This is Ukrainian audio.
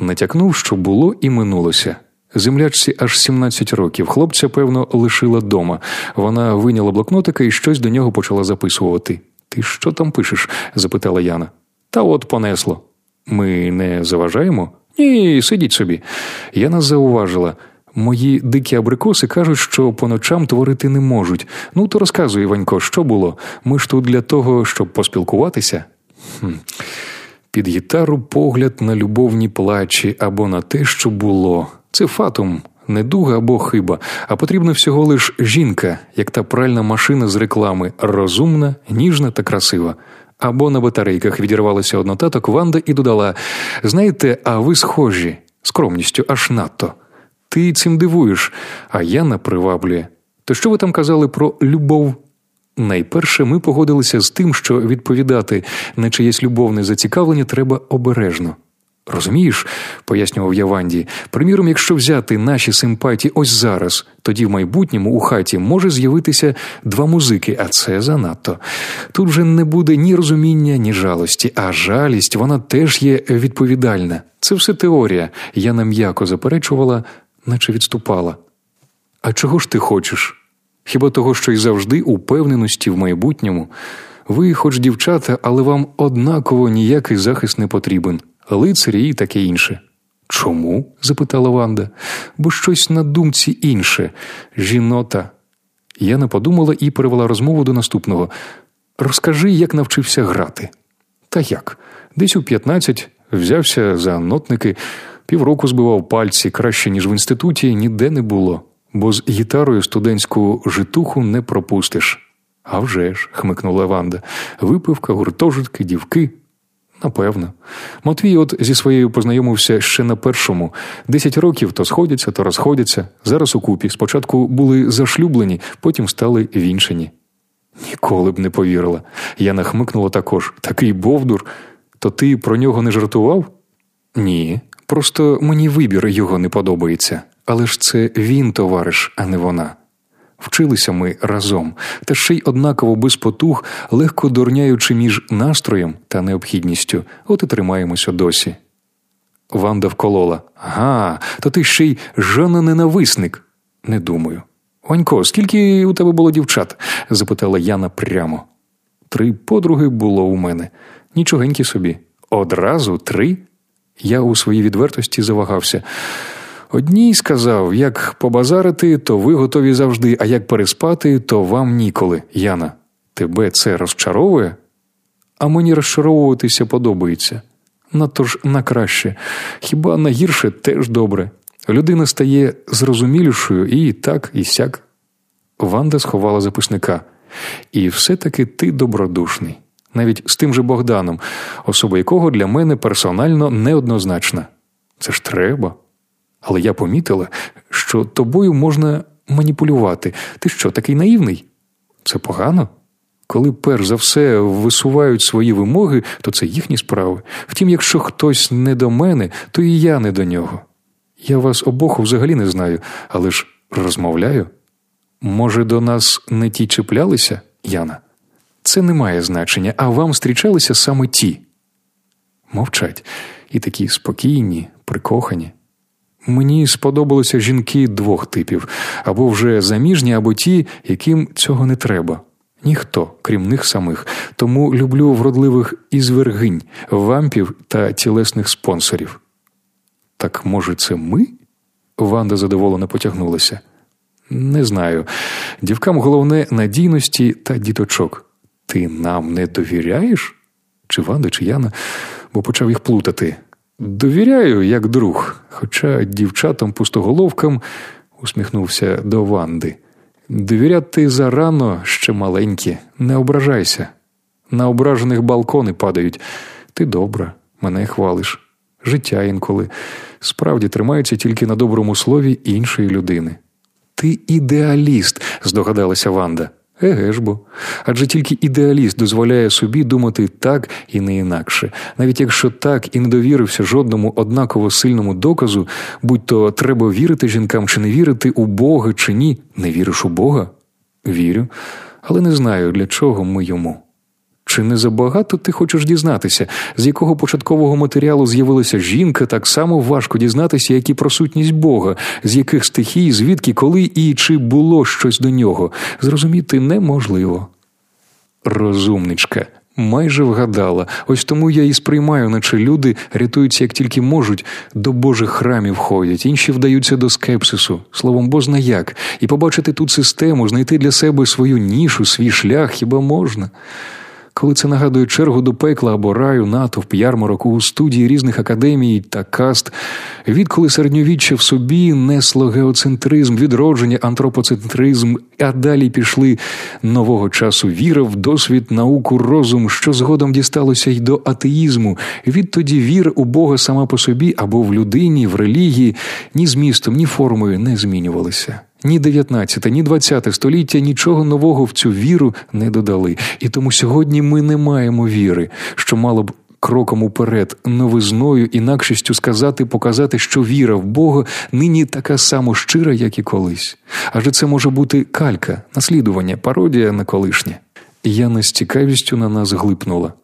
Натякнув, що було і минулося. Землячці аж 17 років. Хлопця, певно, лишила дома. Вона виняла блокнотика і щось до нього почала записувати. Ти що там пишеш? запитала Яна. Та от понесло. Ми не заважаємо? Ні, сидіть собі. Яна зауважила. Мої дикі абрикоси кажуть, що по ночам творити не можуть. Ну, то розказуй, Іванько, що було? Ми ж тут для того, щоб поспілкуватися. Хм. Під гітару погляд на любовні плачі або на те, що було. Це фатум, не дуга або хиба, а потрібна всього лиш жінка, як та пральна машина з реклами, розумна, ніжна та красива. Або на батарейках відірвалася однотаток Ванда і додала: Знаєте, а ви схожі, скромністю аж надто. Ти цим дивуєш, а Яна приваблює. То що ви там казали про любов? Найперше ми погодилися з тим, що відповідати на чиєсь любовне зацікавлення треба обережно. Розумієш, пояснював я Ванді, приміром, якщо взяти наші симпатії ось зараз, тоді в майбутньому у хаті може з'явитися два музики, а це занадто. Тут вже не буде ні розуміння, ні жалості, а жалість вона теж є відповідальна. Це все теорія. Я нам'яко заперечувала, наче відступала. А чого ж ти хочеш? Хіба того, що й завжди упевненості в майбутньому? Ви, хоч дівчата, але вам однаково ніякий захист не потрібен лицарі і таке інше. Чому? запитала Ванда, бо щось на думці інше, жінота. Я не подумала і перевела розмову до наступного. Розкажи, як навчився грати. Та як? Десь у 15 взявся за нотники, півроку збивав пальці краще, ніж в інституті, ніде не було, бо з гітарою студентську житуху не пропустиш. «А вже ж», – хмикнула Ванда, випивка, гуртожитки, дівки. Напевно. Матвій от зі своєю познайомився ще на першому. Десять років то сходяться, то розходяться. Зараз у купі. Спочатку були зашлюблені, потім стали вінчені. Ніколи б не повірила. Я нахмикнула також. Такий Бовдур. То ти про нього не жартував? Ні. Просто мені вибір його не подобається. Але ж це він, товариш, а не вона. Вчилися ми разом, та ще й однаково без потуг, легко дурняючи між настроєм та необхідністю, от і тримаємося досі. Ванда вколола Ага, то ти ще й жана ненависник. Не думаю. Онько, скільки у тебе було дівчат? запитала Яна прямо. Три подруги було у мене. Нічогенькі собі. Одразу три? Я у своїй відвертості завагався. Одній сказав, як побазарити, то ви готові завжди, а як переспати, то вам ніколи. Яна, тебе це розчаровує? А мені розчаровуватися подобається. Надто ж на краще. Хіба на гірше теж добре. Людина стає зрозумілішою і так, і сяк. Ванда сховала записника. І все-таки ти добродушний, навіть з тим же Богданом, особа якого для мене персонально неоднозначна. Це ж треба. Але я помітила, що тобою можна маніпулювати. Ти що, такий наївний? Це погано? Коли перш за все висувають свої вимоги, то це їхні справи. Втім, якщо хтось не до мене, то і я не до нього. Я вас обох взагалі не знаю, але ж розмовляю. Може, до нас не ті чіплялися, Яна? Це не має значення, а вам зустрічалися саме ті. Мовчать і такі спокійні, прикохані. Мені сподобалися жінки двох типів або вже заміжні, або ті, яким цього не треба. Ніхто, крім них самих, тому люблю вродливих ізвергинь, вампів та тілесних спонсорів. Так, може, це ми? Ванда задоволено потягнулася. Не знаю. Дівкам головне надійності та діточок. Ти нам не довіряєш? Чи Ванда, чи Яна, бо почав їх плутати. Довіряю, як друг, хоча дівчатам пустоголовкам усміхнувся до Ванди. Довіряти зарано ще маленькі, не ображайся. На ображених балкони падають. Ти добра, мене хвалиш. Життя інколи справді тримається тільки на доброму слові іншої людини. Ти ідеаліст, здогадалася Ванда. Еге ж бо. Адже тільки ідеаліст дозволяє собі думати так і не інакше, навіть якщо так і не довірився жодному однаково сильному доказу, будь то треба вірити жінкам чи не вірити у Бога чи ні, не віриш у Бога? Вірю, але не знаю, для чого ми йому. Чи не забагато ти хочеш дізнатися, з якого початкового матеріалу з'явилася жінка, так само важко дізнатися, як і про Бога, з яких стихій, звідки, коли і чи було щось до нього, зрозуміти неможливо. Розумничка. Майже вгадала, ось тому я і сприймаю, наче люди рятуються як тільки можуть, до Божих храмів ходять, інші вдаються до скепсису, словом, бозна як, і побачити тут систему, знайти для себе свою нішу, свій шлях хіба можна коли це нагадує чергу до пекла або раю, натовп, ярмарок у студії різних академій та каст, відколи середньовіччя в собі несло геоцентризм, відродження, антропоцентризм, а далі пішли нового часу віра в досвід, науку, розум, що згодом дісталося й до атеїзму. Відтоді віра у Бога сама по собі або в людині, в релігії ні змістом, ні формою не змінювалися. Ні 19, ні 20 століття нічого нового в цю віру не додали, і тому сьогодні ми не маємо віри, що мало б. Кроком уперед, новизною, інакшістю сказати, показати, що віра в Бога нині така само щира, як і колись. Адже це може бути калька, наслідування, пародія на колишнє. Яна з цікавістю на нас глипнула.